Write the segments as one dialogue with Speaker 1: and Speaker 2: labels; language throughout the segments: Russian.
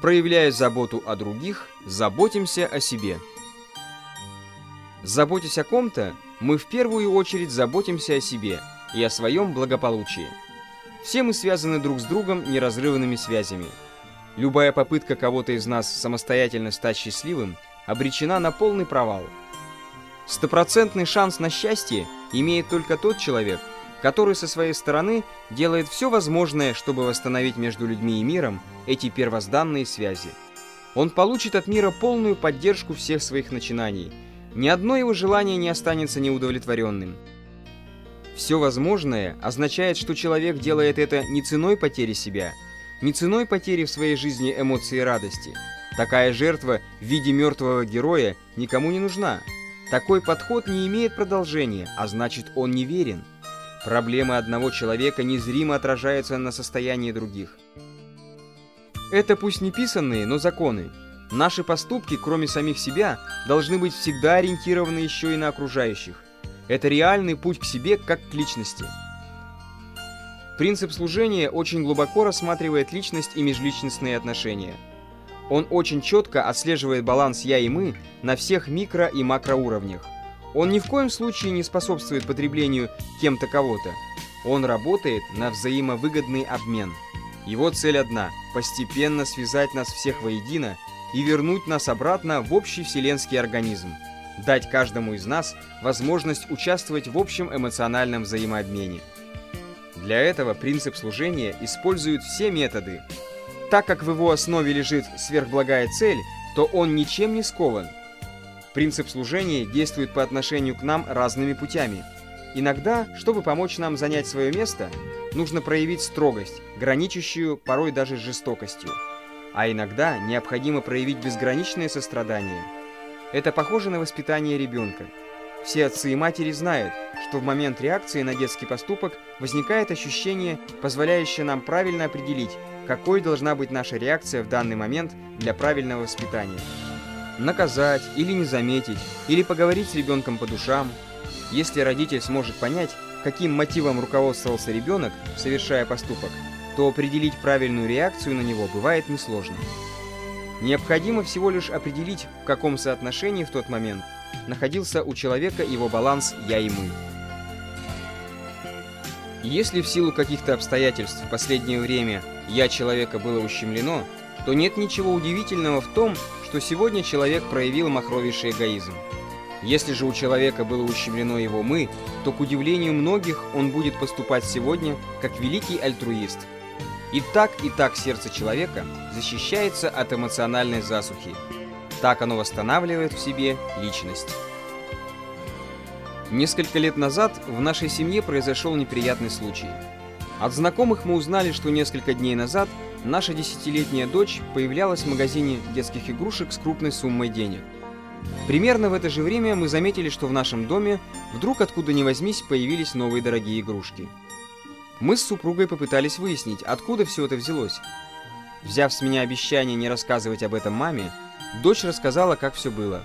Speaker 1: Проявляя заботу о других, заботимся о себе. Заботясь о ком-то, мы в первую очередь заботимся о себе и о своем благополучии. Все мы связаны друг с другом неразрывными связями. Любая попытка кого-то из нас самостоятельно стать счастливым обречена на полный провал. Стопроцентный шанс на счастье имеет только тот человек, который со своей стороны делает все возможное, чтобы восстановить между людьми и миром эти первозданные связи. Он получит от мира полную поддержку всех своих начинаний. Ни одно его желание не останется неудовлетворенным. Все возможное означает, что человек делает это не ценой потери себя, не ценой потери в своей жизни эмоций и радости. Такая жертва в виде мертвого героя никому не нужна. Такой подход не имеет продолжения, а значит он неверен. Проблемы одного человека незримо отражаются на состоянии других. Это пусть не писанные, но законы. Наши поступки, кроме самих себя, должны быть всегда ориентированы еще и на окружающих. Это реальный путь к себе, как к личности. Принцип служения очень глубоко рассматривает личность и межличностные отношения. Он очень четко отслеживает баланс «я» и «мы» на всех микро- и макроуровнях. Он ни в коем случае не способствует потреблению кем-то кого-то. Он работает на взаимовыгодный обмен. Его цель одна – постепенно связать нас всех воедино и вернуть нас обратно в общий вселенский организм. Дать каждому из нас возможность участвовать в общем эмоциональном взаимообмене. Для этого принцип служения использует все методы. Так как в его основе лежит сверхблагая цель, то он ничем не скован – Принцип служения действует по отношению к нам разными путями. Иногда, чтобы помочь нам занять свое место, нужно проявить строгость, граничащую порой даже с жестокостью. А иногда необходимо проявить безграничное сострадание. Это похоже на воспитание ребенка. Все отцы и матери знают, что в момент реакции на детский поступок возникает ощущение, позволяющее нам правильно определить, какой должна быть наша реакция в данный момент для правильного воспитания наказать или не заметить, или поговорить с ребенком по душам. Если родитель сможет понять, каким мотивом руководствовался ребенок, совершая поступок, то определить правильную реакцию на него бывает несложно. Необходимо всего лишь определить, в каком соотношении в тот момент находился у человека его баланс «я» и «мы». Если в силу каких-то обстоятельств в последнее время «я» человека было ущемлено, то нет ничего удивительного в том, что сегодня человек проявил махровейший эгоизм. Если же у человека было ущемлено его «мы», то, к удивлению многих, он будет поступать сегодня как великий альтруист. И так, и так сердце человека защищается от эмоциональной засухи. Так оно восстанавливает в себе личность. Несколько лет назад в нашей семье произошел неприятный случай. От знакомых мы узнали, что несколько дней назад – наша десятилетняя дочь появлялась в магазине детских игрушек с крупной суммой денег. Примерно в это же время мы заметили, что в нашем доме вдруг откуда ни возьмись появились новые дорогие игрушки. Мы с супругой попытались выяснить, откуда все это взялось. Взяв с меня обещание не рассказывать об этом маме, дочь рассказала, как все было.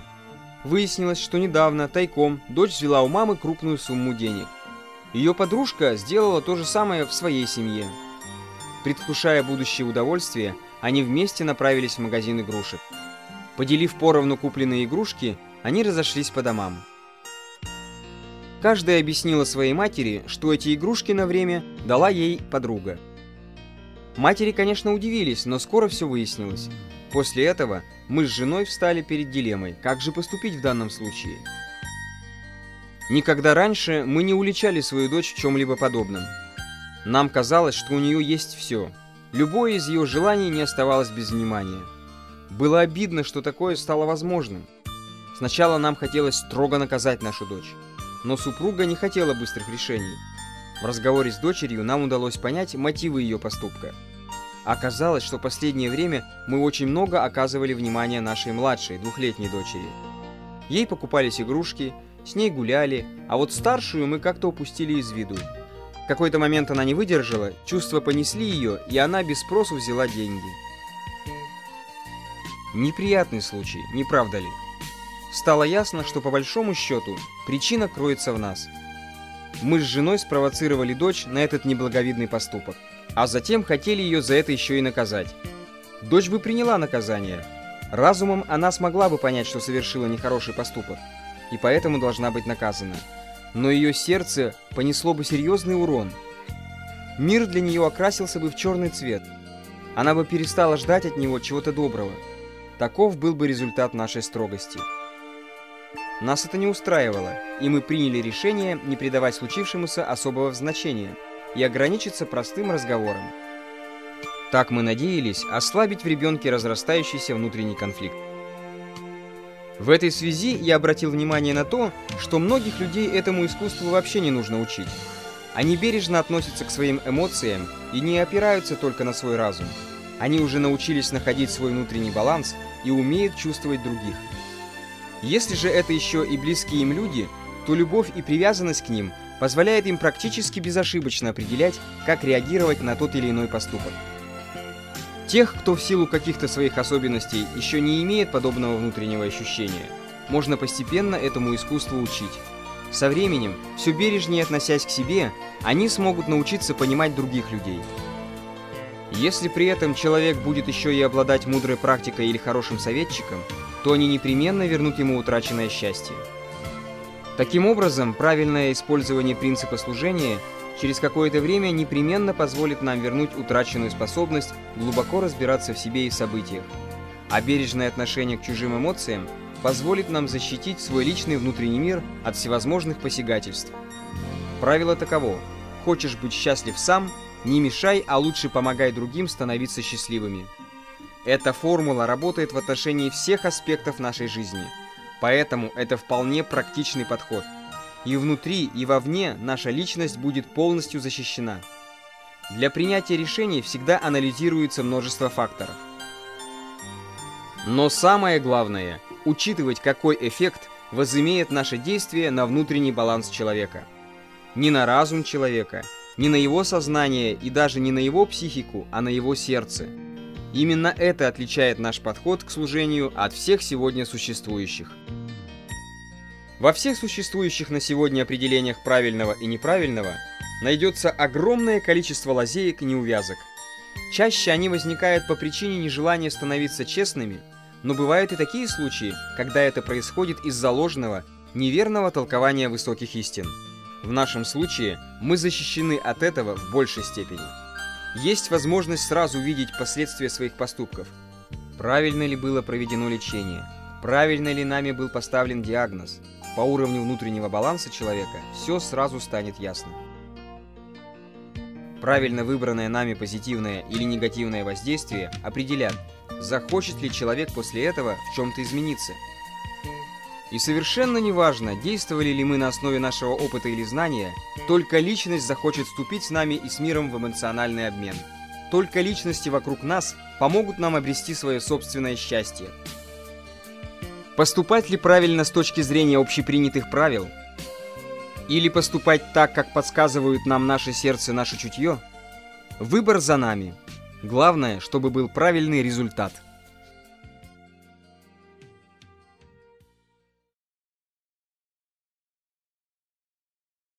Speaker 1: Выяснилось, что недавно, тайком, дочь взяла у мамы крупную сумму денег. Ее подружка сделала то же самое в своей семье. Предвкушая будущее удовольствие, они вместе направились в магазин игрушек. Поделив поровну купленные игрушки, они разошлись по домам. Каждая объяснила своей матери, что эти игрушки на время дала ей подруга. Матери, конечно, удивились, но скоро все выяснилось. После этого мы с женой встали перед дилеммой, как же поступить в данном случае. Никогда раньше мы не уличали свою дочь в чем-либо подобном. Нам казалось, что у нее есть все. Любое из ее желаний не оставалось без внимания. Было обидно, что такое стало возможным. Сначала нам хотелось строго наказать нашу дочь. Но супруга не хотела быстрых решений. В разговоре с дочерью нам удалось понять мотивы ее поступка. Оказалось, что последнее время мы очень много оказывали внимания нашей младшей, двухлетней дочери. Ей покупались игрушки, с ней гуляли, а вот старшую мы как-то упустили из виду. В какой-то момент она не выдержала, чувства понесли ее, и она без спросу взяла деньги. Неприятный случай, не правда ли? Стало ясно, что по большому счету причина кроется в нас. Мы с женой спровоцировали дочь на этот неблаговидный поступок, а затем хотели ее за это еще и наказать. Дочь бы приняла наказание. Разумом она смогла бы понять, что совершила нехороший поступок, и поэтому должна быть наказана. Но ее сердце понесло бы серьезный урон. Мир для нее окрасился бы в черный цвет. Она бы перестала ждать от него чего-то доброго. Таков был бы результат нашей строгости. Нас это не устраивало, и мы приняли решение не придавать случившемуся особого значения и ограничиться простым разговором. Так мы надеялись ослабить в ребенке разрастающийся внутренний конфликт. В этой связи я обратил внимание на то, что многих людей этому искусству вообще не нужно учить. Они бережно относятся к своим эмоциям и не опираются только на свой разум. Они уже научились находить свой внутренний баланс и умеют чувствовать других. Если же это еще и близкие им люди, то любовь и привязанность к ним позволяет им практически безошибочно определять, как реагировать на тот или иной поступок. Тех, кто в силу каких-то своих особенностей еще не имеет подобного внутреннего ощущения, можно постепенно этому искусству учить. Со временем, все бережнее относясь к себе, они смогут научиться понимать других людей. Если при этом человек будет еще и обладать мудрой практикой или хорошим советчиком, то они непременно вернут ему утраченное счастье. Таким образом, правильное использование принципа служения – через какое-то время непременно позволит нам вернуть утраченную способность глубоко разбираться в себе и в событиях. А бережное отношение к чужим эмоциям позволит нам защитить свой личный внутренний мир от всевозможных посягательств. Правило таково. Хочешь быть счастлив сам, не мешай, а лучше помогай другим становиться счастливыми. Эта формула работает в отношении всех аспектов нашей жизни. Поэтому это вполне практичный подход – и внутри, и вовне наша личность будет полностью защищена. Для принятия решений всегда анализируется множество факторов. Но самое главное – учитывать, какой эффект возымеет наше действие на внутренний баланс человека. Не на разум человека, не на его сознание и даже не на его психику, а на его сердце. Именно это отличает наш подход к служению от всех сегодня существующих. Во всех существующих на сегодня определениях правильного и неправильного найдется огромное количество лазеек и неувязок. Чаще они возникают по причине нежелания становиться честными, но бывают и такие случаи, когда это происходит из-за ложного, неверного толкования высоких истин. В нашем случае мы защищены от этого в большей степени. Есть возможность сразу видеть последствия своих поступков. Правильно ли было проведено лечение? Правильно ли нами был поставлен диагноз? по уровню внутреннего баланса человека, все сразу станет ясно. Правильно выбранное нами позитивное или негативное воздействие определят, захочет ли человек после этого в чем-то измениться. И совершенно неважно, действовали ли мы на основе нашего опыта или знания, только личность захочет вступить с нами и с миром в эмоциональный обмен. Только личности вокруг нас помогут нам обрести свое собственное счастье, Поступать ли правильно с точки зрения общепринятых правил? Или поступать так, как подсказывают нам наше сердце, наше чутье? Выбор за нами. Главное, чтобы был правильный результат.